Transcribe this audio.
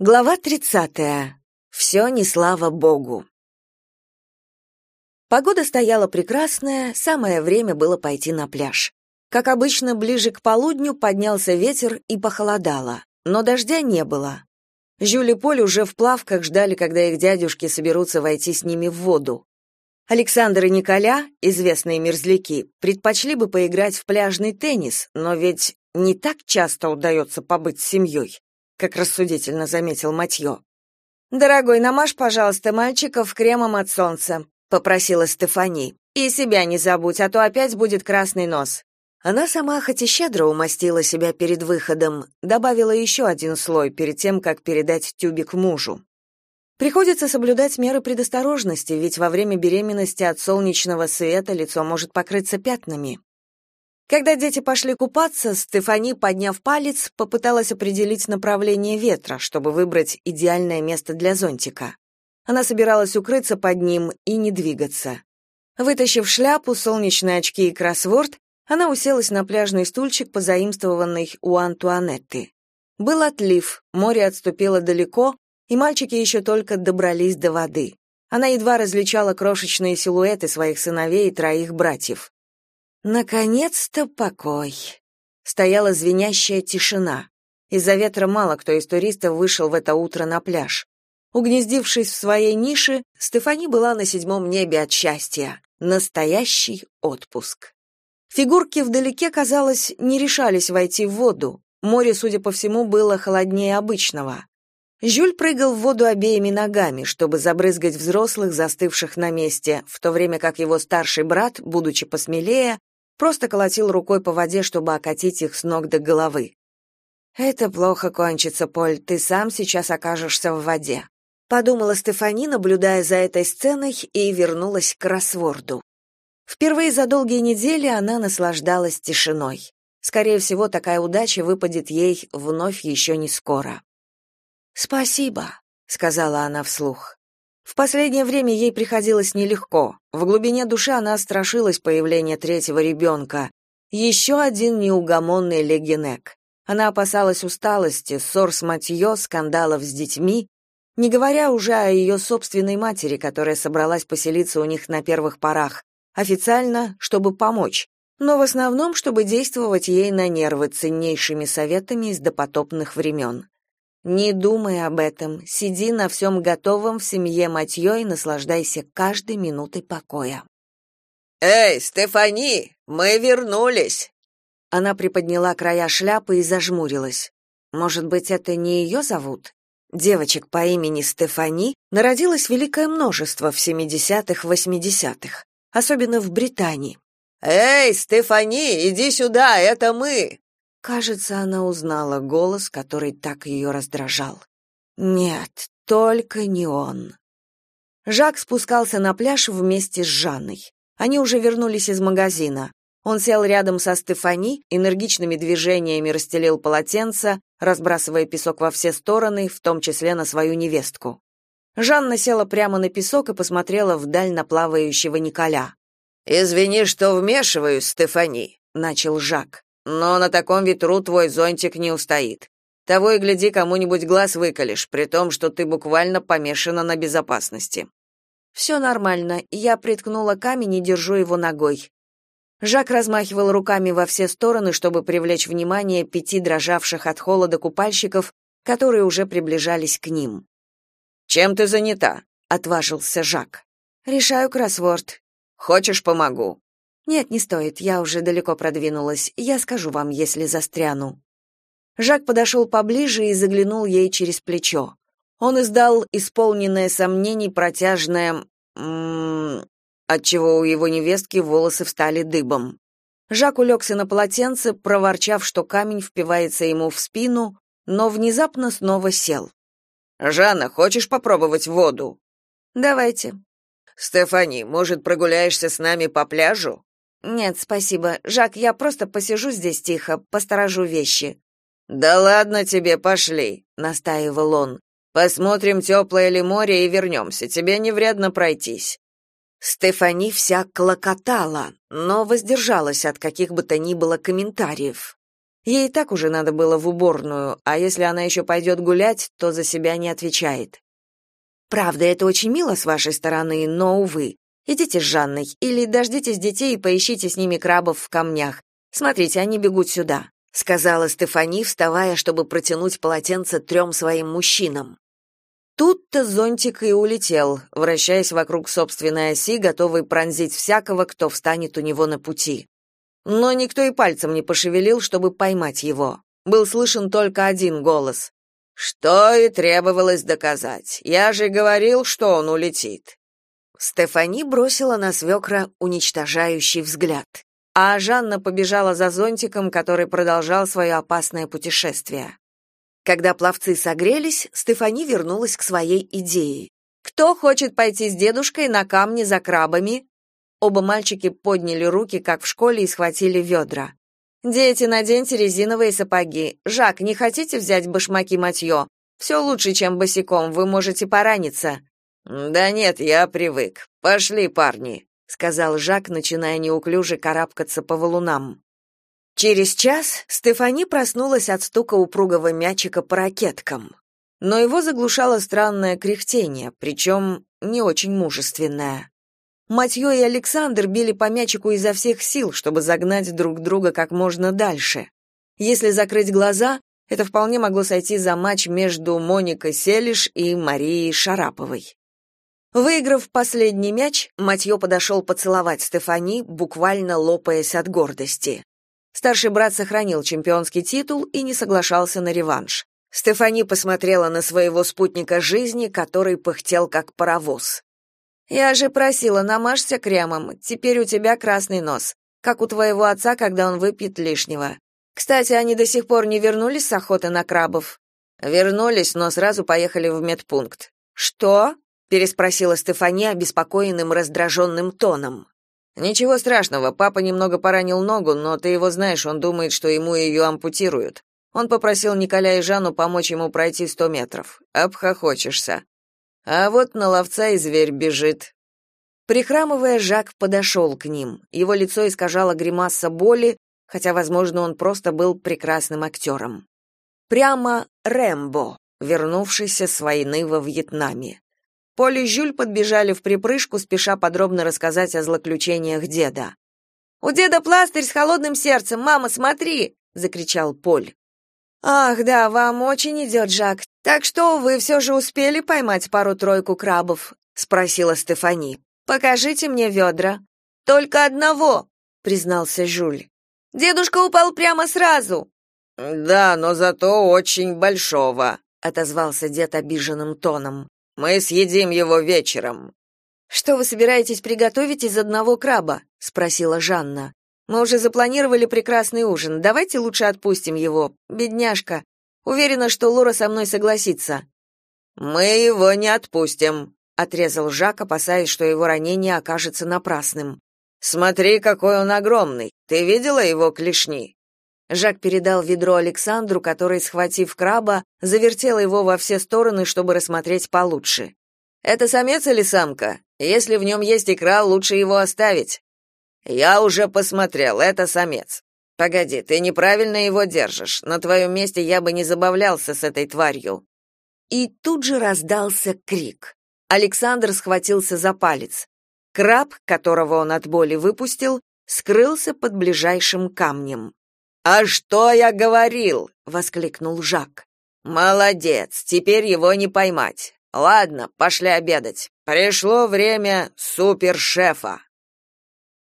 Глава 30. Все не слава богу. Погода стояла прекрасная, самое время было пойти на пляж. Как обычно, ближе к полудню поднялся ветер и похолодало, но дождя не было. Жюль и Поль уже в плавках ждали, когда их дядюшки соберутся войти с ними в воду. Александр и Николя, известные мерзляки, предпочли бы поиграть в пляжный теннис, но ведь не так часто удается побыть с семьей как рассудительно заметил Матьё. «Дорогой, намажь, пожалуйста, мальчиков кремом от солнца», — попросила Стефани. «И себя не забудь, а то опять будет красный нос». Она сама хоть и щедро умастила себя перед выходом, добавила еще один слой перед тем, как передать тюбик мужу. Приходится соблюдать меры предосторожности, ведь во время беременности от солнечного света лицо может покрыться пятнами. Когда дети пошли купаться, Стефани, подняв палец, попыталась определить направление ветра, чтобы выбрать идеальное место для зонтика. Она собиралась укрыться под ним и не двигаться. Вытащив шляпу, солнечные очки и кроссворд, она уселась на пляжный стульчик, позаимствованный у Антуанетты. Был отлив, море отступило далеко, и мальчики еще только добрались до воды. Она едва различала крошечные силуэты своих сыновей и троих братьев. Наконец-то покой. Стояла звенящая тишина. Из-за ветра мало кто из туристов вышел в это утро на пляж. Угнездившись в своей нише, Стефани была на седьмом небе от счастья. Настоящий отпуск. Фигурки вдалеке, казалось, не решались войти в воду. Море, судя по всему, было холоднее обычного. Жюль прыгал в воду обеими ногами, чтобы забрызгать взрослых, застывших на месте, в то время как его старший брат, будучи посмелее, просто колотил рукой по воде, чтобы окатить их с ног до головы. «Это плохо кончится, Поль, ты сам сейчас окажешься в воде», подумала Стефани, наблюдая за этой сценой, и вернулась к кроссворду. Впервые за долгие недели она наслаждалась тишиной. Скорее всего, такая удача выпадет ей вновь еще не скоро. «Спасибо», — сказала она вслух. В последнее время ей приходилось нелегко. В глубине души она страшилась появления третьего ребенка. Еще один неугомонный легенек. Она опасалась усталости, ссор с матьё, скандалов с детьми, не говоря уже о ее собственной матери, которая собралась поселиться у них на первых порах, официально, чтобы помочь, но в основном, чтобы действовать ей на нервы ценнейшими советами из допотопных времен. Не думай об этом, сиди на всем готовом в семье Матьё и наслаждайся каждой минутой покоя. «Эй, Стефани, мы вернулись!» Она приподняла края шляпы и зажмурилась. Может быть, это не ее зовут? Девочек по имени Стефани народилось великое множество в 70-х-80-х, особенно в Британии. «Эй, Стефани, иди сюда, это мы!» Кажется, она узнала голос, который так ее раздражал. Нет, только не он. Жак спускался на пляж вместе с Жанной. Они уже вернулись из магазина. Он сел рядом со Стефани, энергичными движениями расстелил полотенце, разбрасывая песок во все стороны, в том числе на свою невестку. Жанна села прямо на песок и посмотрела вдаль на плавающего Николя. «Извини, что вмешиваюсь, Стефани», — начал Жак. Но на таком ветру твой зонтик не устоит. Того и гляди, кому-нибудь глаз выколешь, при том, что ты буквально помешана на безопасности. «Все нормально. Я приткнула камень и держу его ногой. Жак размахивал руками во все стороны, чтобы привлечь внимание пяти дрожавших от холода купальщиков, которые уже приближались к ним. Чем ты занята? отважился Жак. Решаю кроссворд. Хочешь, помогу? Нет, не стоит, я уже далеко продвинулась. Я скажу вам, если застряну. Жак подошел поближе и заглянул ей через плечо. Он издал исполненное сомнений протяжное «ммм», отчего у его невестки волосы встали дыбом. Жак улегся на полотенце, проворчав, что камень впивается ему в спину, но внезапно снова сел. «Жанна, хочешь попробовать воду?» «Давайте». «Стефани, может, прогуляешься с нами по пляжу?» Нет, спасибо. Жак, я просто посижу здесь тихо, посторожу вещи. Да ладно тебе, пошли, настаивал он. Посмотрим, теплое ли море и вернемся. Тебе не вредно пройтись. Стефани вся клокотала, но воздержалась от каких бы то ни было комментариев. Ей и так уже надо было в уборную, а если она еще пойдет гулять, то за себя не отвечает. Правда, это очень мило с вашей стороны, но, увы. Идите с Жанной или дождитесь детей и поищите с ними крабов в камнях. Смотрите, они бегут сюда», — сказала Стефани, вставая, чтобы протянуть полотенце трем своим мужчинам. Тут-то зонтик и улетел, вращаясь вокруг собственной оси, готовый пронзить всякого, кто встанет у него на пути. Но никто и пальцем не пошевелил, чтобы поймать его. Был слышен только один голос. «Что и требовалось доказать. Я же говорил, что он улетит». Стефани бросила на свекра уничтожающий взгляд, а Жанна побежала за зонтиком, который продолжал свое опасное путешествие. Когда пловцы согрелись, Стефани вернулась к своей идее. «Кто хочет пойти с дедушкой на камни за крабами?» Оба мальчики подняли руки, как в школе, и схватили ведра. «Дети, наденьте резиновые сапоги. Жак, не хотите взять башмаки Матьё? Все лучше, чем босиком, вы можете пораниться». Да нет, я привык. Пошли, парни, сказал Жак, начиная неуклюже карабкаться по валунам. Через час Стефани проснулась от стука упругого мячика по ракеткам. Но его заглушало странное кряхтение, причем не очень мужественное. Матьё и Александр били по мячику изо всех сил, чтобы загнать друг друга как можно дальше. Если закрыть глаза, это вполне могло сойти за матч между Моникой Селиш и Марией Шараповой. Выиграв последний мяч, Матьё подошел поцеловать Стефани, буквально лопаясь от гордости. Старший брат сохранил чемпионский титул и не соглашался на реванш. Стефани посмотрела на своего спутника жизни, который пыхтел как паровоз. «Я же просила, намажься кремом, теперь у тебя красный нос, как у твоего отца, когда он выпьет лишнего. Кстати, они до сих пор не вернулись с охоты на крабов?» «Вернулись, но сразу поехали в медпункт». «Что?» Переспросила Стефания обеспокоенным раздраженным тоном. Ничего страшного, папа немного поранил ногу, но ты его знаешь, он думает, что ему ее ампутируют. Он попросил Николя и Жанну помочь ему пройти сто метров. Обхохочешься. А вот на ловца и зверь бежит. Прихрамывая, Жак подошел к ним. Его лицо искажало гримаса боли, хотя, возможно, он просто был прекрасным актером. Прямо Рэмбо, вернувшийся с войны во Вьетнаме. Поль и Жюль подбежали в припрыжку, спеша подробно рассказать о злоключениях деда. «У деда пластырь с холодным сердцем, мама, смотри!» — закричал Поль. «Ах, да, вам очень идет, Жак. Так что вы все же успели поймать пару-тройку крабов?» — спросила Стефани. «Покажите мне ведра». «Только одного», — признался Жюль. «Дедушка упал прямо сразу». «Да, но зато очень большого», — отозвался дед обиженным тоном. Мы съедим его вечером. Что вы собираетесь приготовить из одного краба? спросила Жанна. Мы уже запланировали прекрасный ужин. Давайте лучше отпустим его. Бедняжка. Уверена, что Лора со мной согласится. Мы его не отпустим, отрезал Жак, опасаясь, что его ранение окажется напрасным. Смотри, какой он огромный. Ты видела его клешни? Жак передал ведро Александру, который, схватив краба, завертел его во все стороны, чтобы рассмотреть получше. «Это самец или самка? Если в нем есть икра, лучше его оставить». «Я уже посмотрел, это самец. Погоди, ты неправильно его держишь. На твоем месте я бы не забавлялся с этой тварью». И тут же раздался крик. Александр схватился за палец. Краб, которого он от боли выпустил, скрылся под ближайшим камнем. «А что я говорил?» — воскликнул Жак. «Молодец, теперь его не поймать. Ладно, пошли обедать. Пришло время супершефа».